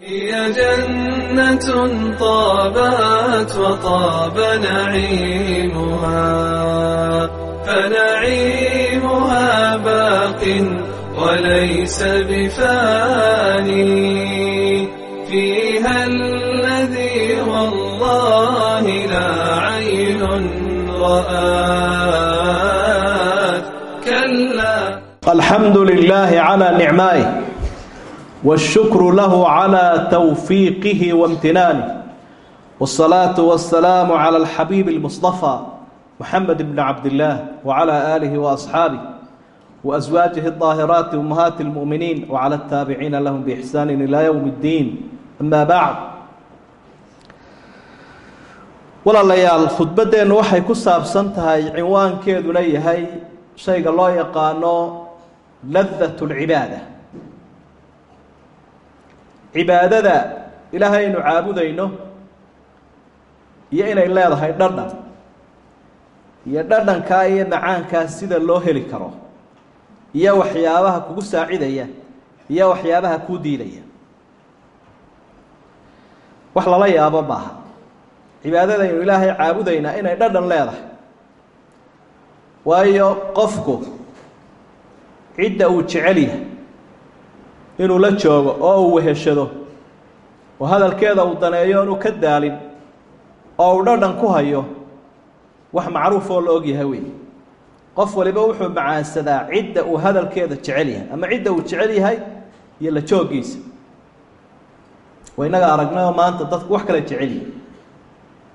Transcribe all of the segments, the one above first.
هي جنة طابت وطاب نعيمها فنعيمها باق وليس بفاني فيها الذي والله لا عين رآت كلا الحمد لله على نعمائه والشكر له على توفيقه وامتنانه والصلاة والسلام على الحبيب المصطفى محمد بن عبد الله وعلى آله وأصحابه وأزواجه الطاهرات أمهات المؤمنين وعلى التابعين لهم بإحسان إلى يوم الدين أما بعد walaalayaal khudbaddeennu waxay ku saabsan tahay cinwaankeeduna yahay shayga loo yaqaano ladat lcibaada cibaadada ilaahay aynu caabudayno iyo inay leedahay dhadhan iyo dhadhankaa iyo macaankaa sida loo heli karo iyo waxyaabaha kugu saacidaya iyo waxyaabaha kuu diidaya. Wax lala yaabo maaha. Cibaadadaynu ilaahay caabudaynaa inay dhadhan leedahay. Waayo qofku cidda uu jecel yahay inuu la joogo oo uu weheshado. Oo hadalkeeda uu daneeyo oonu ka daalin oo uu dhadhan ku hayo wax macruuf oo la og yahay wey qof waliba wuxuu macaansadaa cidda uu hadalkeeda jecel yahay ama cidda uu jecel yahay iyo la jooggiisa. Waa innaga aragnayoo maanta dadku wax kala jecel yihiin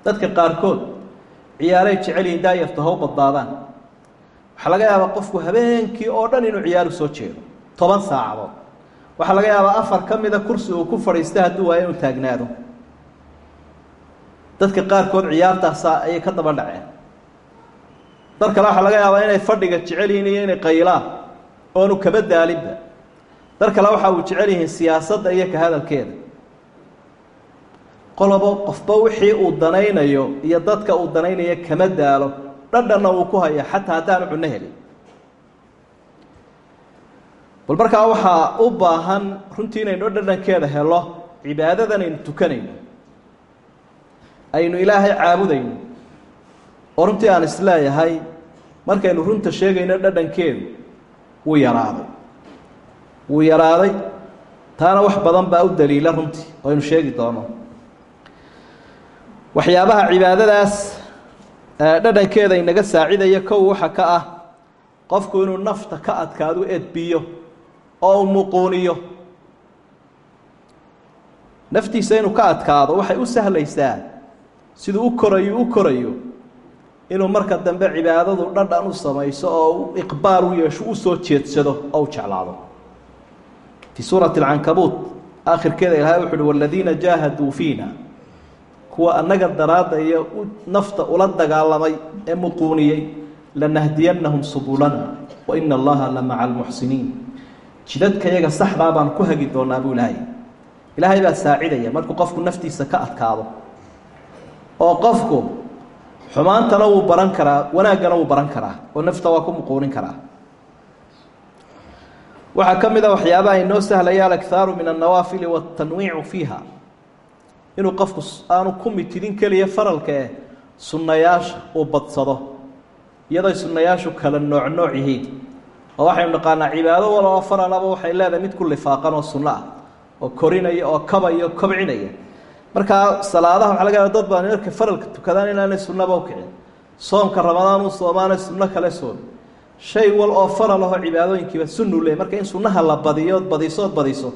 dadka qaarkood ciyaaray jecel yihiin daayarta how badbaadaan waxaa laga yaabaa qofku habeenkii oo dhan inuu ciyaaru soo jeedo toban saacadood waxaa laga yaabaa afar ka mida kursi uu ku fadhiista hadduu waayo inuu taagnaado. Dadka qaarkood ciyaartaasaa ayay ka daba dhaceen. Dar kale waxaa laga yaabaa inay fadhiga jecel yihiin iyo inay qaylaan oonu kaba daalinba. Dar kale waxa uu jecel yihiin siyaasadda iyo ka hadalkeeda. Qolobo qofba wixii uu danaynayo iyo dadka uu danaynayo kama daalo dhadhanna uu ku haya xataa haddaanu cunno helin bal markaa waxaa u baahan runtii inaynu dhadhankeeda helo cibaadadan aynu tukanayno. Aynu ilaahay caabudayno. Oo runtii aan is leeyahay markaynu runta sheegayno dhadhankeedu wuu yaraaday. Wuu yaraaday taana wax badan baa u daliila runtii oo aynu sheegi doono. Waxyaabaha cibaadadaas dhadhankeeda inaga saacidaya kow waxa ka ah qofku inuu nafta ka adkaado edbiyo oo uu muquuniyo naftiisa inuu ka adkaado waxay u sahlaysaa siduu u korayo u korayo inuu marka dambe cibaadadu dhadhan u samayso oo iqbaal u yeesho u soo jeedsado oo u jeclaado. Fii suurati alcankabuut aakhirkeeda ilaahay wuxu uhi waladiina jaahaduu fiina. Kuwa annaga daraadda iyo nafta ula dagaalamay ee muquuniyey lanahdiyannahum subulana wa ina allaha la maca almuxsiniin jidadka yaga saxdaa baan ku hagi doonaa buu ilaahay. Ilaahay baa saacidaya markuu qofku naftiisa ka adkaado. Oo qofku xumaantana wuu baran karaa wanaaggana wuu baran karaa oo nafta waa ku muquunin karaa. Waxaa ka mid a waxyaabaha inoo sahlaya alakhaaru min annawaafili waatanwiicu fiiha. Inuu qofku aanu ku mitidin keliya faralka eh sunnayaasha uu badsado iyadoy sunnayaashu kala nooc nooc yihiin oo waxaynu naqaanaa cibaado wal oo faralaba waxay leedahay mid ku lifaaqan oo sunno ah oo korinaya oo kabaya kobcinaya. Markaa salaadaha waxaa laga yaaba dad baan markay faralka tukadaan inaanay sunnaba u kicin. Soomka ramadaan uu soomaanay sunno kale soomi shay wal oo faral ahoo cibaadooyinkiiba sunnu leey marka in sunnaha la badiyo od badiso od badiso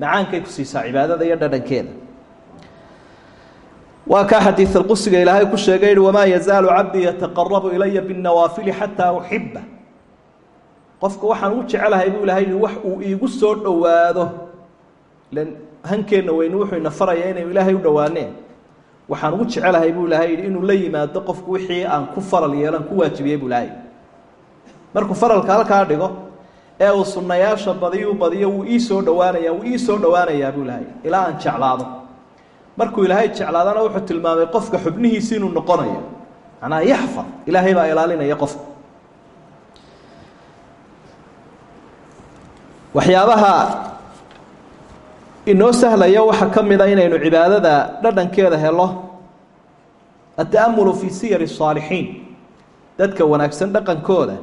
macaankay ku siisaa cibaadada iyo dhadhankeeda. Waa kaa xadiid alqusiga ilaahay ku sheegay yihi wamaa yazaalu cabdii yataqarabu ilaya binnawaafili xataa uxiba qofka waxaan u jecelahay buu ilahay wax uu iigu soo dhowaado. Ilan hankeenna weynu wuxuu ina faraya inaynu ilaahay u dhowaaneen. Waxaan ugu jecelahay buu ilahay yihi inuu la yimaado qofku wixii aan ku faral yeelan ku waajibiyey buu ilahay markuu faralka halkaa dhigo ee uu sunnayaasha badiyu badiyo wuu ii soo dhowaanaya wuu ii soo dhowaanayaa buu ilahay ilaa aan jeclaado. Markuu ilaahay jeclaadana wuxuu tilmaamay qofka xubnihiisi inuu noqonayo. Macnaha yaxfad ilaahay baa ilaalinaya qofka waxyaabaha inoo sahlaya waxaa ka mid a inaynu cibaadada dhadhankeeda helo ata'amulu fii siyari الsaalixiin dadka wanaagsan dhaqankooda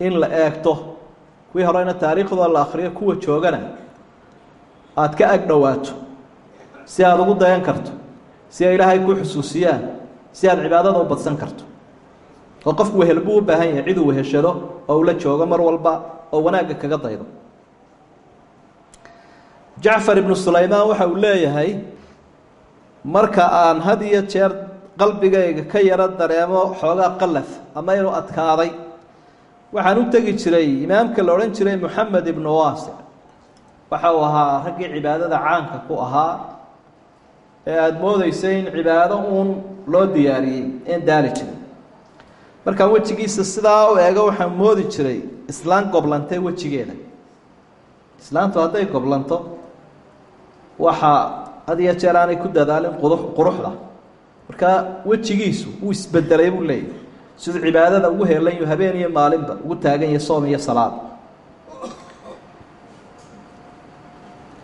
in la eegto. Kuwii horeyna taariikhdooda la akriyo kuwa joogana aada ka ag dhowaato. Si aada ugu dayan karto si ay ilaahay ku xusuusiyaan si aada cibaadada u badsan karto. Oo qofku wehel buu u baahan yahay ciduu weheshado oo ula joogo mar walba oo wanaagga kaga daydo. Jacfar ibnu sulaymaan waxa uu leeyahay marka aan had iyo jeer qalbigayga ka yaro dareemo xoogaa qalaf ama inuu adkaaday. Waxaan u tegi jiray imaamka la odhan jiray moxamed ibnu waasic waxa uu ahaa raggii cibaadada caanka ku ahaa ee aada moodeysay in cibaado uun loo diyaariyey een daali jirin markaan wejigiisa sidaa u eego waxaan moodi jiray islaan goblantay wejigeeda. Islaantu hadday goblanto waxaa had iyo jeer aanay ku dadaalin qudux quruxda. Markaa wejigiisu wuu isbedelay buu leeyahy siduu cibaadada ugu heelan yaho habeen iyo maalinba ugu taagan yahay soom iyo salaad.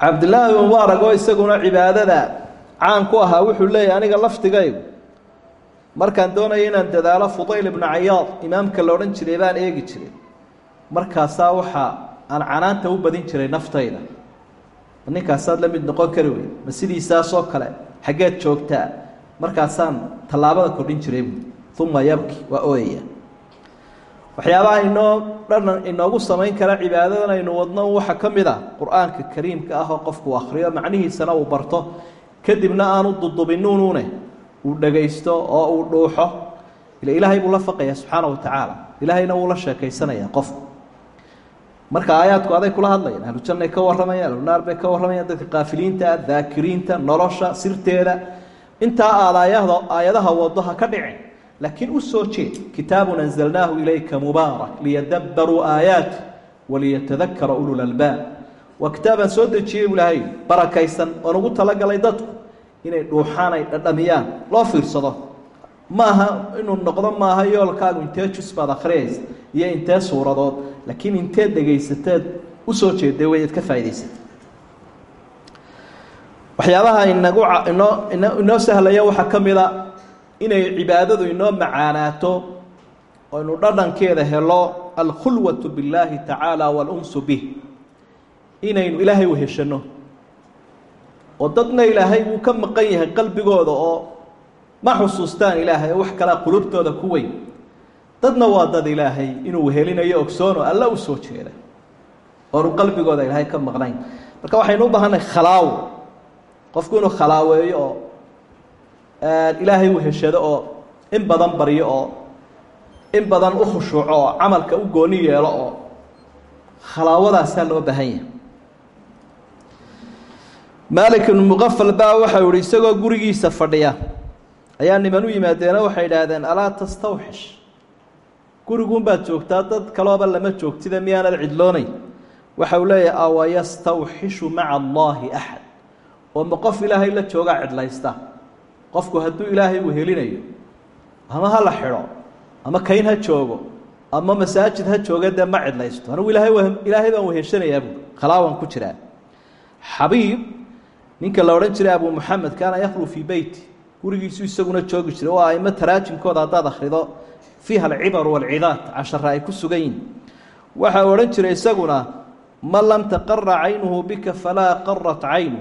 Cabdillaahi mubaarak oo isaguna cibaadada caan ku ahaa wuxuu leeyahy aniga laftigaygu markaan doonaya inaan dadaalo fudayl ibnu cayaad imaamka la odhan jiray baan eegi jiray markaasaa waxaa aan canaanta u badin jiray naftayda. Ninkaasaad la mid noqon kari wey ma sidiisaasoo kale xaggeed joogtaa markaasaan tallaabada kordhin jiray uma yabki waa ooyaya waxyaabaha inoo dhanan inoogu samayn kara cibaadadan aynu wadno waxaa ka mid ah qur'aanka kariimka ah oo qofku akhriyo macnihiisana uu barto. Kadibna aanu dudubinuunune uu dhagaysto oo uu dhuuxo. Ila ilaahay buu la faqaya subxaana wa tacaala. Ilaahayna wuu la sheekaysanaya qofku marka aayaadku aday kula hadlayaan ahlujanay ka warramayaan ahlunaar bay ka warramayaan dadka qaafiliinta daakiriinta nolosha sirteeda. Intaa aada aayada aayadaha wado ha ka dhicin laakiin u soo jeed kitaabun anzalnaahu ilayka mubaarak liyadabbaruu aayaati waliyatadakara ulul albaab. Waa kitaabaan soo dejiyey ilaahay barakaysan oon ugu talagalay dadku inay dhuuxaan ay dhadhamiyaan loo fiirsado maaha inuu noqdo maaha yoolkaagu intee jus baad akhriyaysa iyo intee suuradood. Laakiin inteed dhegaysateed u soo jeeday way ad ka faa'idaysatay. Waxyaabaha inagu inoo ino inoo sahlaya waxaa ka mid a inay cibaadadu inoo macaanaato aynu dhadhankeeda helo alkhulwatu billaahi tacaala waalunsu bih. Inaynu ilaahay weheshano oo dadna ilaahay wuu ka maqan yahay qalbigooda oo ma xusuustaan ilaahay wax kalaa qulubtooda ku weyn. Dadna waa dad ilaahay inuu wehelinayo ogsoono alla u soo jeeda. Oonu qalbigooda ilaahay ka maqnayn. Marka waxaynu u baahannahay khalaawo qofku inuu khalaaweeyo oo ilaahay weheshado oo in badan baryo oo in badan u khushuuco oo camalka u gooni yeelo oo khalaawadaasa loo baahan yahay maalik ibnu muqafal baa waxau ihi isagoo gurigiisa fadhiya ayaa niman u yimaadeeno waxay idhaahdeen alaa tastawxish. Guriguunbaad joogtaa dad kalooba lama joogtida miyaanad cidloonayn waxa uu leeyahay awa yastawxishu maca allaahi axad oo ma qof ilaahay la joogaa cidlaysta. Qofku hadduu ilaahay wehelinayo ama ha la xidho ama kayn ha joogo ama masaajid ha jooga dee ma cidlaysto. Anugu ilaahay ilaahay baan weheshanayaa buui khalaawan ku jiraa. Xabiib ninka la odhan jiray abu muxamed kaana yaklu fii beyti gurigiisu isaguna joogi jiray oo aimo taraajimkooda haddaad akhrido fiiha alcibar waalcidaad cashara ay ku sugan yihiin waxa uu odhan jiray isaguna man lam taqara caynuhu bika falaa qarat caynu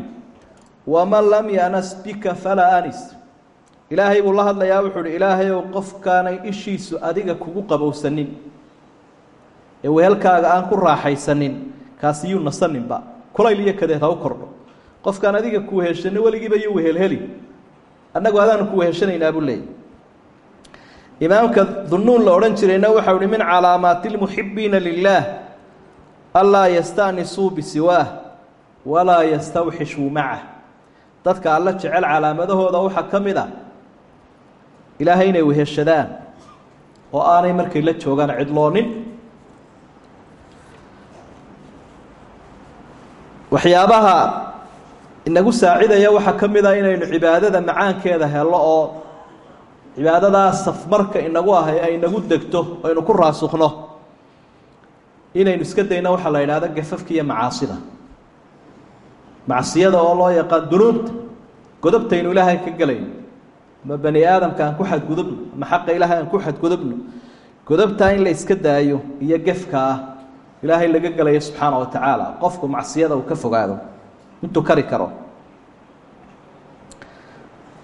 waman lam yanas bika falaa anis. Ilaahay buu la hadlayaa wuxuu uhi ilaahay ow qofkaanay ishiisu adiga kugu qabowsanin ee wehelkaaga aan ku raaxaysanin kaasi yuu nasaninba kulayl iyo kadeed ha u kordho. Qofkaan adiga ku weheshanin weligiiba yuu wehelheli annagu adaanu ku weheshanaynaa buu leeyay imaamka dunuun la odhan jirayna waxau uhi min calaamaati lmuxibiina lilaah anlaa yasta'nisuu bisiwaah walaa yastawxishuu macah. Dadka alla jecel calaamadahooda waxaa ka mid a ilaahay inay weheshadaan oo aanay markay la joogaan cidloonin waxyaabaha inagu saacidaya waxaa ka mid a inaynu cibaadada macaankeeda helo oo cibaadadaa safmarka inagu ahay ay nagu degto aynu ku raasukno inaynu iska dayno waxaa la yidhahda gafafka iyo macaasida. Macsiyada oo loo yaqaan dunuubta godobtaynu ilaahay ka gelayno ama bani aadamka aan ku xadgudubno ama xaqa ilaahay aan ku xadgudubno? Godobtaa in la iska daayo iyo gefka ah ilaahay laga gelayo subxaana wa tacaala. Qofku macsiyada uu ka fogaado intuu kari karo.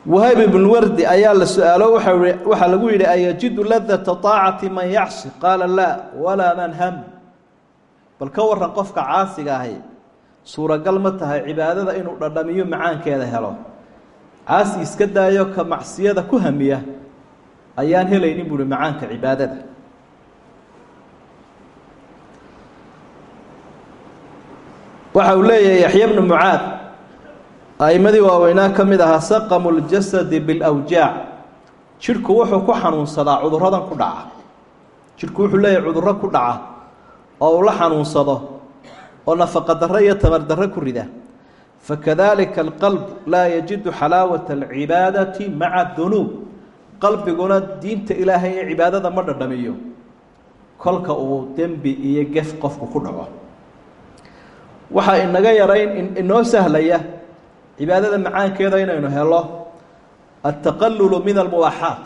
Wahayb ibn wardi ayaa la su'aalo waxaa lagu yidhi ayajidu ladata طaacati man yacsi qaala laa walaa man ham. Bal ka waran qofka caasiga ahi suuragal ma tahay cibaadada inuu dhadhamiyo macaankeeda helo. Caasi iska daayo ka macsiyada ku hamiya ayaan helaynin buuhi macaanka cibaadada waxa uu leeyahay yaxya bnu mucaad a'imadii waaweynaa ka mid ahaa saqamu ljasadi bilawjaac jidhku wuxuu ku xanuunsadaa cudurradan ku dhaca. Jidhku wuxuu leeyahay cudurro ku dhaca oo uu la xanuunsado oo nafaqa darro iyo tamar darro ku rida. Fakadalika alqalb laa yajidu xalaawata alcibaadati maca dunuub. Qalbiguna diinta ilaahay ee cibaadada ma dhadhamiyo. Kolka uu dembi iyo gef qofku ku dhaco waxaa inaga yarayn inoo sahlaya cibaadada macaankeeda inaynu helo altaqalulu min almubaaxaat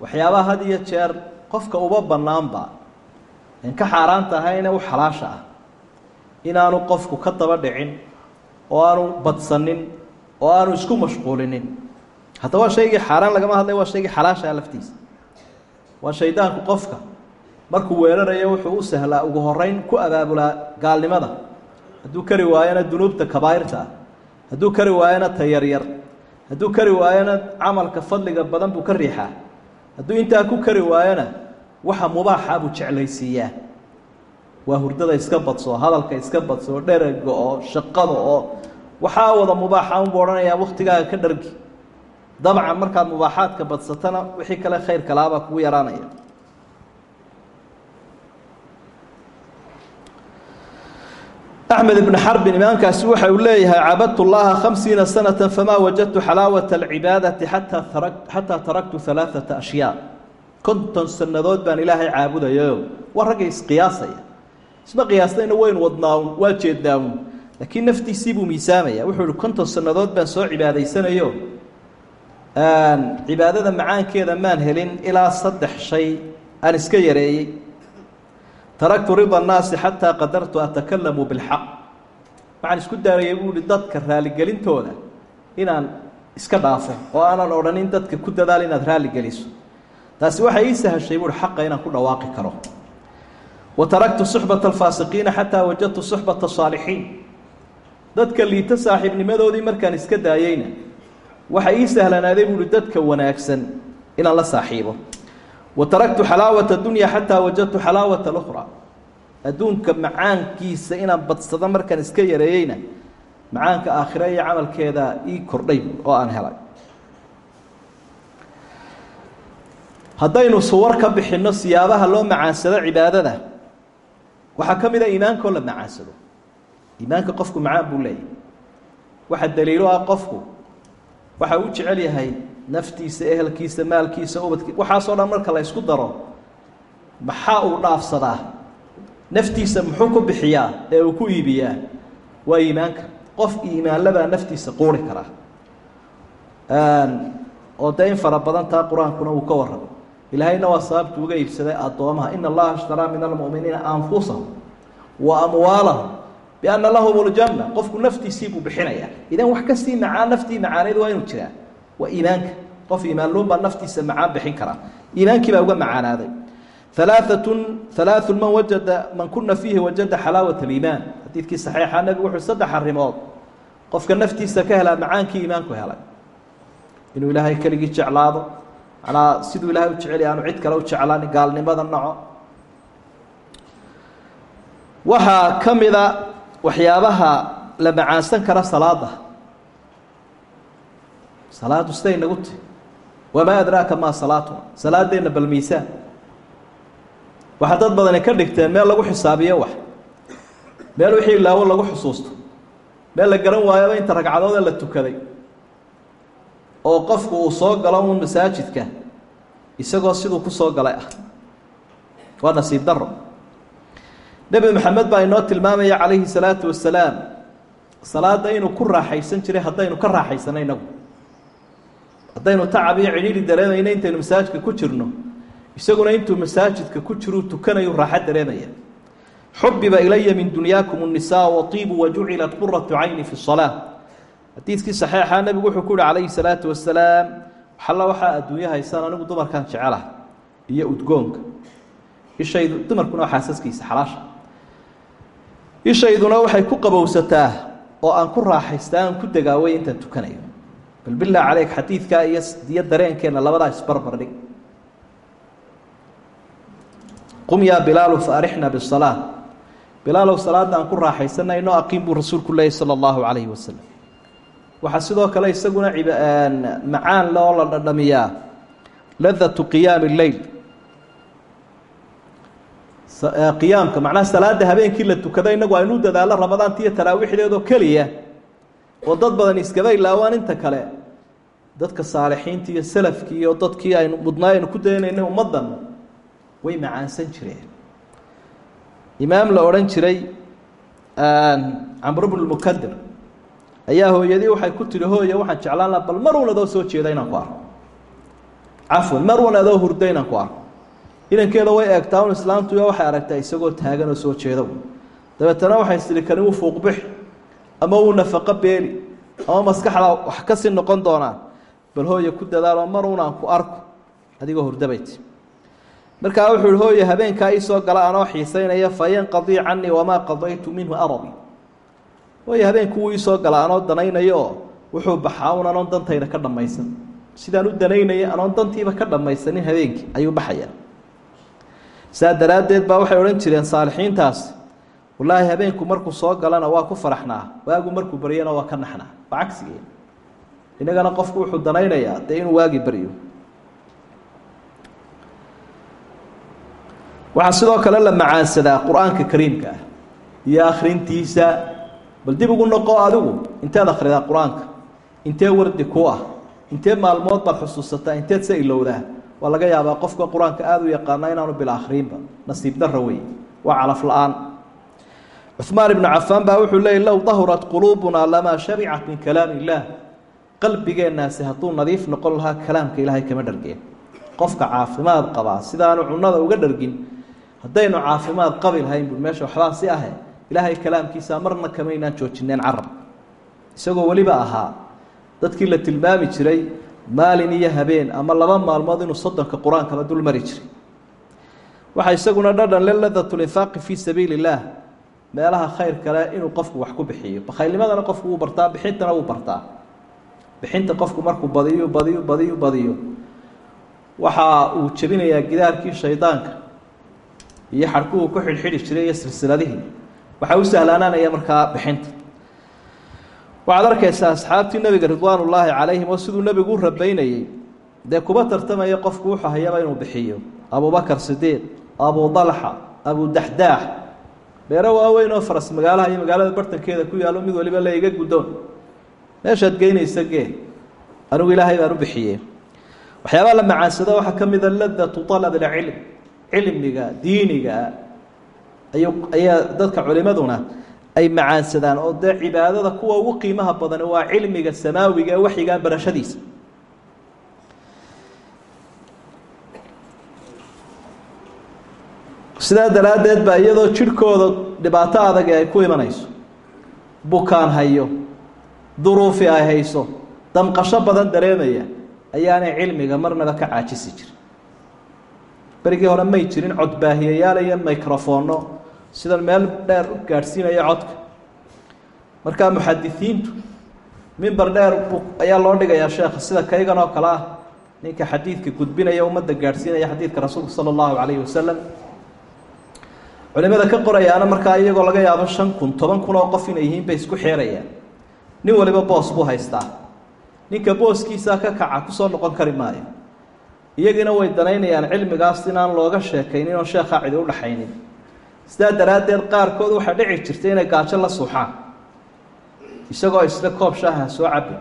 waxyaabaha had iyo jeer qofka uba bannaanba en ka xaaraanta ahayne u xalaasha ah. Inaanu qofku ka daba dhicin oo aanu badsanin oo aanu isku mashquulinin. Haddaba waa shaygii xaaraan lagama hadlay waa shaygii xalaashaa laftiisa. Waa shaydaanku qofka markuu weerarayo wuxuu u sahlaa ugu horeyn ku abaabulaa gaalnimada hadduu kari waayona dunuubta kabaa'irta ah. Hadduu kari waayona ta yaryar hadduu kari waayona camalka fadliga badan buu ka riixaa. Hadduu intaa ku kari waayona waxa mubaaxa buu jeclaysiiyaa. Waa hurdada iska badso hadalka iska badso dheraga oo shaqada oo waxaa wada mubaaxa unbu odhanayaa waktigaaga ka dhargi. Dabcan markaad mubaaxaadka badsatana wixii kale khayr kalaabaa kugu yaraanaya axmed ibn xarbin imaamkaasi waxa uu leeyahay cabadtu llaha khamsiina sanata famaa wajadtu xalaawata alcibaadati ataa xataa taraktu alaaata ashyaa. Konton sannadood baan ilaahay caabudayayo waa ragga isqiyaasaya isma qiyaasnayna waynu wadnaaun waa jeednaaun laakiin naftiisii buu miisaamaya. Wuxuu ihi konton sannadood baan soo cibaadaysanayo. Cibaadada macaankeeda maan helin ilaa saddex shay aan iska yareeyey taraktu rida annaasi xataa qadartu atakalamu bilxaq. Waxaan isku daarayay buu ihi dadka raaligelintooda inaan iska dhaafo oo aanan odhanin dadka ku dadaal inaad raaligeliso taasi waxay ii sahashay buuhi xaqa inaan ku dhawaaqi karo. Wa taraktu suxbata alfaasiqiina xataa wajadtu suxbata saalixiin. Dadka liita saaxiibnimadoodii markaan iska daayeyna waxay ii sahlanaaday buuhi dadka wanaagsan inaan la saaxiibo wa taraktu xalaawata dunya xataa wajadtu xalaawata اlأkhra adduunka macaankiisa inaan badsado markaan iska yareeyeyna macaanka aakhira iyo camalkeeda ii kordhay oo aan helay. Haddaynu suwar ka bixinno siyaabaha loo macaansado cibaadada waxaa ka mid a iimaankoo la macaansado iimaanka qofku macaan buu leeyahy waxa daliilo ah qofku waxa uu jecel yahay naftiisa ehelkiisa maalkiisa ubadkiisa waxaasoo dhan marka la ysku daro maxaa uu dhaafsadaa? Naftiisa muxuu ku bixiyaa ee uu ku iibiyaa? Waa iimaanka. Qof iimaanlabaa naftiisa quuri karaa. Oo dee in fara badan taa qur'aankuna uu ka warramo. Ilaahayna waa sababtu uga iibsaday addoomaha ina allaha ishtaraa min almu'miniina anfusahum wa amwaalahum bianna lahum ljanna qofku naftiisii buu bixinayaa. Idan wax kastii macaan naftii macaaneed waa inuu jiraa. Waa iimaanka qof iimaanluun baa naftiisa macaan bixin karaa iimaankii baa uga macaanaaday. Alaaatun alaaun man wajada man kuna fiihi wajada xalaawat aliimaan xadiidkii saxiixa nebigu wuxuu saddex arrimood qofka naftiisa ka helaa macaankii iimaanku helay. Inuu ilaahay keligii jeclaado. Manaa siduu ilaahay u jecel aanu cid kale u jeclaan gaalnimada naco. Waxaa ka mida waxyaabaha la macaansan kara salaada salaadu siday nagu ti wamaa adraaka maa salaatuna salaadeenna bal miisaan waxaa dad badani ka dhigteen meel lagu xisaabiyo wax meel wixii ilaawo lagu xusuusto meel la garan waayaba inta ragcadoodee la tukaday oo qofku uu soo galo uun masaajidka isagoo siduu ku soo galay ah waa nasiib daro nebi maxamed baa inoo tilmaamaya calayhi salaatu wasalaam salaada inuu ku raaxaysan jiray haddaynu ka raaxaysano inagu haddaynu tacab iyo cidhiidhi dareemayna intaynu masaajidka ku jirno isaguna intuu masaajidka ku jiruu tukanayu raaxo dareemaya xubiba ilaya min dunyaakum الnisaa waiibu wajucilat quratu cayni fi الصalaa xadiidkii saxiixa nebigu wuxuu ku yihi calayhi salaatu wasalaam xalla waxaa adduunyo haysaan anigu dumarkan jecelah iyo udgoonka ishaydu dumarkuna waa xaasaskiisa xalaasha ishayduna waxay ku qabowsataa oo aan ku raaxaystaa aan ku degaaway intaan tukanayo bal bilaa caleyk xadiidkaa iyo iyo dareenkeenna labadaa isbarbar dhig. Qum yaa bilaalu fa arixna bisalaa bilaalow salaadda aan ku raaxaysanayno aqiim buu rasuulku leeyay sala allahu calayhi wasalam waxaa sidoo kale isaguna macaan le oo la dhadhamiyaa. Ladatu qiyaami leyl qiyaamka macnaha salaada habeenkii la tukado inagu aynu dadaalo ramadaanta iyo taraawiixdeedoo keliya oo dad badan iskaba ilaawaan inta kale. Dadka saalixiinta iyo salafkii iyo dadkii aynu mudnaa aynu ku daynaynay ummaddan way macaansan jireen. Imaam la odhan jiray camr bnu mukadir ayaa hooyadii waxay ku tihi hooye waxaan jeclaan laha bal mar un adoo soo jeeda inaan ku arko. Cafwan mar un adoo hurdo inaan ku arko. Inankeeda way eegtaa un islaamtuya waxay aragtaa isagoo taagan oo soo jeedo. Dabeetana waxay istiri kani fuuqbix ama wuu nafaqo beeli ama maskaxda wax ka sii noqon doonaa bal hooye ku dadaalo mar un aan ku arko. Adigoo hurdabayti markaa wuxuu ihi hooye habeenkaa ii gala anoo xiisaynaya fayanqadii canii wamaa qadaytu minhu arabi hooye habeenku wuu iisoo gala anoo danaynayo oo wuxuu baxaa un anoon dantayda ka dhammaysan. Sidaan u danaynaya anoon dantiiba ka dhammaysanin habeenkii ayuu baxaya saa daraaddeed baa waxay odhan jireen saalixiintaasi wallaahi habeenku markuu soo galana waa ku faraxnaa waagu markuu baryana waa ka naxnaa. Waa cagsigeen innagana qofku wuxuu danaynayaa dee inuu waagi baryo. Waxaa sidoo kale la macaansadaa qur'aanka kariimka ah iyo akhrintiisa. Bal dib ugu noqo adigu inteed akhridaa qur'aanka? Intee wardi ku ah? Intee maalmood baad xusuusataa? Inteed se ilowdaa? Waa laga yaabaa qofka qur'aanka aada u yaqaana inaanu bila akhriinba nasiib daro wey waa calaf la'aan cuثmaan ibnu cafaan baa wuxuu leeyay low dahurat quluubuna lamaa shabicat min kalaam illaah qalbigeennaasi hadduu nadiif noqon lahaa kalaamka ilaahay kama dhargeen. Qofka caafimaad qabaa sidaanu cunada uga dhargin haddaynu caafimaad qabi lahayn bu meesha waxbaa si ahe ilaahay kalaamkiisa marna kamaynaan joojineen carab. Isagoo weliba ahaa dadkii la tilmaami jiray maalin iyo habeen ama laba maalmood inuu soddonka qur'aankaba dul mari jiray. Waxaa isaguna dhadhan le ladat linfaaqi fii sabiili illaah meelaha khayr kale inuu qofku wax ku bixiyo. Bakhaylnimadana qofku wuu bartaa bixintana wuu bartaa. Bixinta qofku markuu badiyo badiyo badiyo badiyo waxa uu jebinayaa gidaarkii shaydaanka iyo xadhkuhu ku xidhxidhi jiray iyo silsiladihii. Waxaa u sahlaanaanaya markaa bixinta. Waxaad arkaysaa asxaabtii nebiga ridwaan ullaahi calayhim oo siduu nebigu u rabaynayey dee kuba tartamaya qofku wuxuu hayaba inuu bixiyo. Abubakar sidiiq abu dalxa abu daxdaax beero waaweyn oo faras magaalaha iyo magaalada bartankeeda ku yaallo mid waliba le iga guddoon meeshaad geynaysa gee? Anigu ilaahay baan u bixiyey. Waxyaabaa la macaansado waxaa ka mida ladatu alab alcilm. Cilmiga diiniga ay ayaa dadka culimaduna ay macaansadaan oo dee cibaadada kuwa ugu qiimaha badani waa cilmiga samaawiga ee waxyigaa barashadiisa sidaa daraaddeed baa iyadoo jidhkooda dhibaato adag ay ku imanayso. Bukaan hayo duruufi ay hayso damqasho badan dareemaya ayaanay cilmiga marnaba ka caajisi jirin. Berigii hore may jirin codbaahiyayaal iyo microfoonno sidan meel dheer u gaadhsiinaya codka. Markaa muxadisiintu mimber dheer ayaa loo dhigayaa sheekha sida kaygan oo kale ah. Ninka xadiidka gudbinaya ummadda gaadhsiinaya xadiidka rasuulka sala allahu calayhi wasalam culimada ka qorayaana markaa iyagoo laga yaabo shan kun toban kun oo qof inay yihiin bay isku xeerayaan. Nin waliba boos buu haystaa. Ninka booskiisaa ka kaca ku soo noqon kari maayo. Iyagiina way danaynayaan cilmigaas inaan looga sheekaynin oo sheekhaa cidi udhaxaynin sidaa daraaddeed qaarkood waxaa dhici jirta inay gaajo la suuxaan. Isagoo isla koob shaaha soo cabi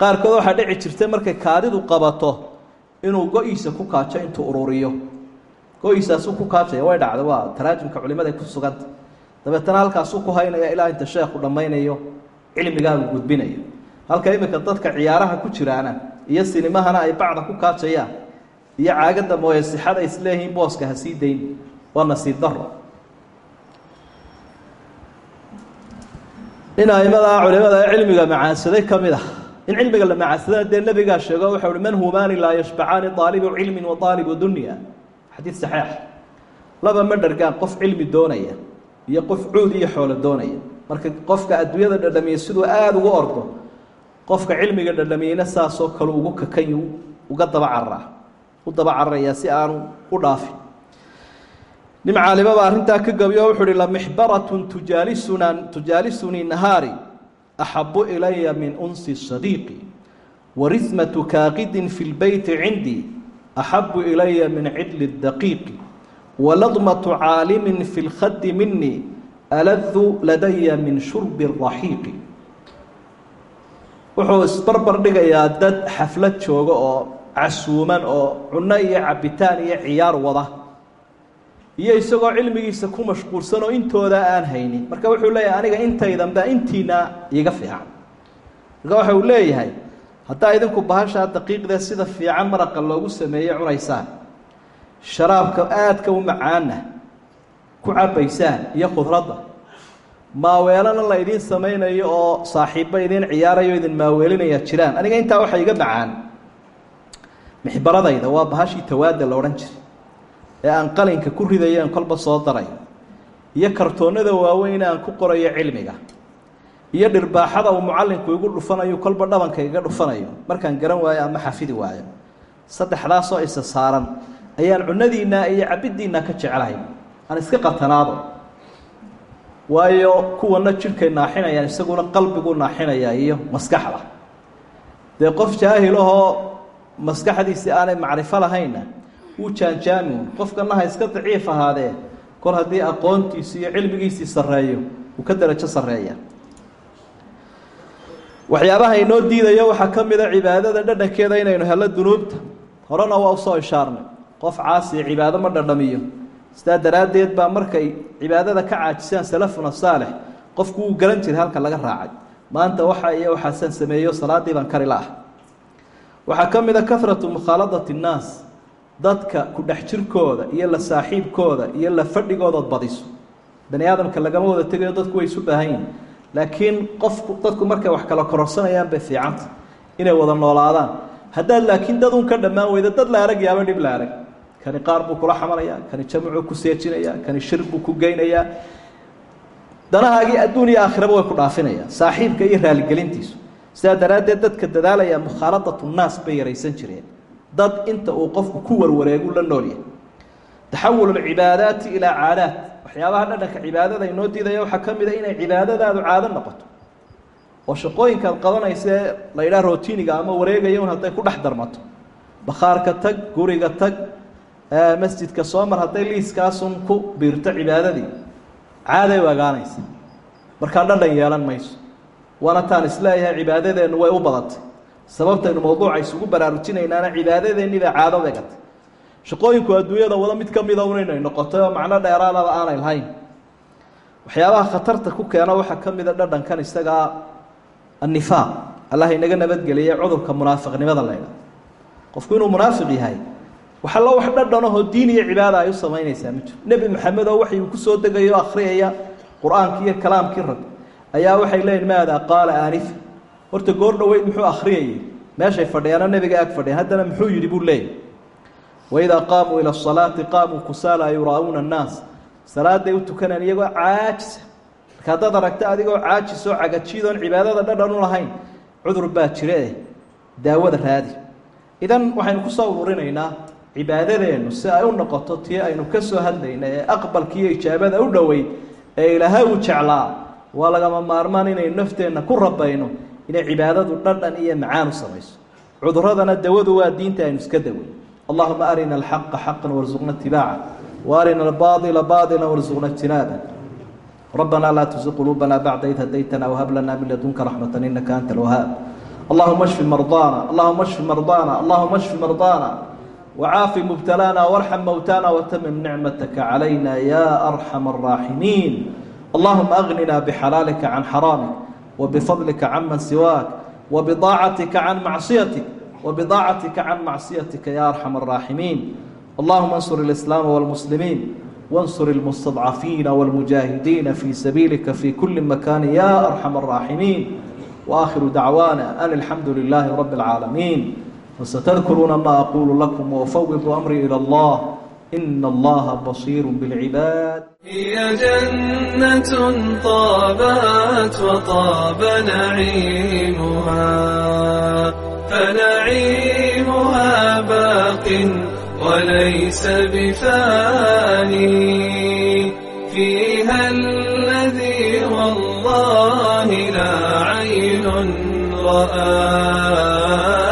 qaarkood waxaa dhici jirta markay kaadidu qabato inuu go-iisa ku kaajo intuu ururiyo go-iisaasuu ku kaajaya way dhacda waa taraajumka culimada ay ku suganta. Dabeetana halkaasuu ku haynaya ilaa inta sheekhu dhammaynayo cilmigaagu gudbinayo. Halka iminka dadka ciyaaraha ku jiraana iyo sinimahana ay bacda ku kaajayaan iyo caagadda mooye sixada isleeyihiin booska ha dayn waa nasiib daro nin aimadaa culimada ee cilmiga macaansaday ka mid ah in cilmiga la macaansadana dee nebigaa sheego waxau uhi man humaani laa yashbacaani aalibu cilmin wa aalibu dunya xadiid saxiix. Laba ma dhargaan qof cilmi doonaya iyo qof cuud iyo xoolo doonaya. Marka qofka adduunyada dhadhamiya siduu aada ugu ordo qofka cilmiga dhadhamiyeyna saasoo kale ugu kakan uga daba caraa u daba cararayaa si aanu u dhaafin. Nin caalimaba arrintaa ka gabiyo wuxuu uhi lamixbaratun tujaalisuna tujaalisunii nahaari axabu ilaya min unsi sadiiqi warismatu kaaqidin fi lbeyti cindii axabu ilaya min cidli daqiiqi waladmatu caalimin fi lkhadi minii aladu ladaya min shurbi raxiiqi wuxuu isbarbar dhigayaa dad xaflad jooga oo casuuman oo cunno iyo cabitaan iyo ciyaar wada iyo isagoo cilmigiisa ku mashquulsan oo intooda aan haynin marka wuxuu leeyahay aniga intaydanba intiina iga fiican marka waxa uu leeyahay haddaa idinku bahashaa daqiiqdee sida fiican maraqa loogu sameeyey cunaysaan sharaabka aadka u macaana ku cabaysaan iyo khudradda. Maaweelana la idiin samaynayo oo saaxiibba idiin ciyaarayo idin maaweelinaya jiraan. Aniga intaa waxa iga macaan. Mixbaradayda waa bahashii tawaada la odhan jiray. Ee aan qalinka ku ridayeen kolba soo darayo iyo kartoonnada waaweyn aan ku qorayo cilmiga iyo dhirbaaxada uu mucallinku igu dhufanayo kolba dhabanka iga dhufanayo. Markaan garan waayo ama xafidi waayo. Saddexdaasoo isa saaran ayaan cunadiinaa iyo cabiddiinaa ka jeclahay. Aan iska qatanaado. Waayo kuwana jidhkay naaxinayaan isaguna qalbigu naaxinayaa iyo maskaxda. Dee qof jaahilahoo maskaxdiisii aanay macrifo lahaynna wuu jaanjaami qofkana ha iska daciif ahaadee kol haddii aqoontiisi iyo cilmigiisii sarreeyo uu ka darajo sarreeya waxyaabaha inoo diidaya waxaa ka mida cibaadada dhadhankeeda inaynu hello dunuubta. Horena waa u soo ishaarnay. Qof caasiya cibaado ma dhadhamiyo. Sidaa daraaddeed baa markay cibaadada ka caajisaan salafuna saalix qofku wuu garan jiray halka laga raacay. Maanta waxa iyo waxaasaan sameeyo salaaddii baan kari la-ah waxaa ka mid a kahratu mukhaaladati innaas dadka ku dhex jirkooda iyo la saaxiibkooda iyo la fadhigoodaod badiso. Bani aadamka lagama wada tegayo dadku way isu baahan yihiin laakiin qofku dadku markay wax kala kororsanayaan bay fiicanta inay wada noolaadaan. Haddaad laakiin dad un ka dhammaan weyda dad la arag yaaba dhib la arag. Kani qaar buu kula xamalayaa kani jamcuu ku seejinayaa kani shir buu ku geynayaa danahaagii adduun iyo aakhiraba way ku dhaafinayaan saaxiibka iyo raaligelintiisu. Sidaa daraaddeed dadka dadaalaya mukhaaladatu nnaas bay yaraysan jireen. Dad inta uu qofku ku warwareegu la noolyahay taxawul alcibaadaati ilaa caadaat waxyaabaha dhadhanka cibaadada inoo diidaya waxaa ka mid a inay cibaadadaadu caado noqoto. Oo shaqooyinkaad qabanaysa ee la yidhaha rootiniga ama wareegaya un hadday ku dhex darmato. Bakhaarka tag guriga tag masjidka soo mar hadday liiskaasun ku biirto cibaadadii. Caaday u agaanaysa. Markaa dhadhan yeelan mayso. Waana taan is leeyahay cibaadadeennu way u badatay. Sababtaynu mawduuca isugu baraarujinaynaana cibaadadeennii baa caado begatay shaqooyinku adduunyada wada mid ka mida un inay noqotay oo macno dheeraadaba aanay lahayn. Waxyaabaha khatarta ku keena waxaa ka mida dhadhankan isagaa annifaaq allah inaga nabadgeliyay cudurka munaafiqnimada laydha qofku inuu munaafiq yahay wax allo wax dhadhanahoo diin iyo cibaada ay u samaynaysaa ma jiro. Nebi maxamed oo waxay ku soo degayo akhriyaya qur'aankii iyo kalaamkii rag ayaa waxay leeyihiin maada qaala aanifa horta goor dhaweyd muxuu akhriyayay. Meeshay fadhiyaana nebiga ag fadhiyan haddana muxuu yidhi buu leeyahy waidaa qaamuu ila asalaati qaamuu kusaala yuraa'uuna annaas salaaday u tukanaan iyagoo caajisa marka haddaad aragta adigoo caajis oo cagajiidoon cibaadada dhadhan u lahayn cudur baa jire daawada raadi idan waxaynu ku soo ururinaynaa cibaadadeennu si ay u noqoto tii aynu ka soo hadlayna ee aqbalkiiyo ijaabada u dhoweyd ee ilaahay uu jeclaa waa lagama maarmaan inaynu nafteenna ku rabayno inay cibaadadu dhadhan iyo macaan u samayso cuduradana dawadu waa diinta aynu iska dawey allahuma arina alxaqa xaqan warsuqna itibaaca waarina albaaila baailan warsuqna ijtinaaba rabbana laa tusiq quluubana bacda id hadaytana whab lana min ladunka raxmata inaka anta alwahaab allahuma shfi mardaana allahuma shfi mardaana allahuma shfi mardaana wcaafi mubtalaana warxam mowtaana watamim nicmataka calayna ya arxam araaximiin allahuma agnina bixalaalika can xaraamik wabifadlika can man siwaak wabidaacatika can macsiyatik wabidaacatika can macsiyatika ya arxam araaximiin allahuma ansur اlislaama wاlmuslimiin wansur اlmustadcafiina wاlmujaahidiina fii sabiilika fi kuli makani ya arxam araaximiin waakhiru dacwaana an alxamdu lilaahi rabi اlcaalamiin وستذكرون ما أقول لكم وأفوض أمري إلى الله إن الله بصير بالعباد هي جنة طابت وطاب نعيمها فنعيمها باق وليس بفاني فيها الذي والله لا عين رآه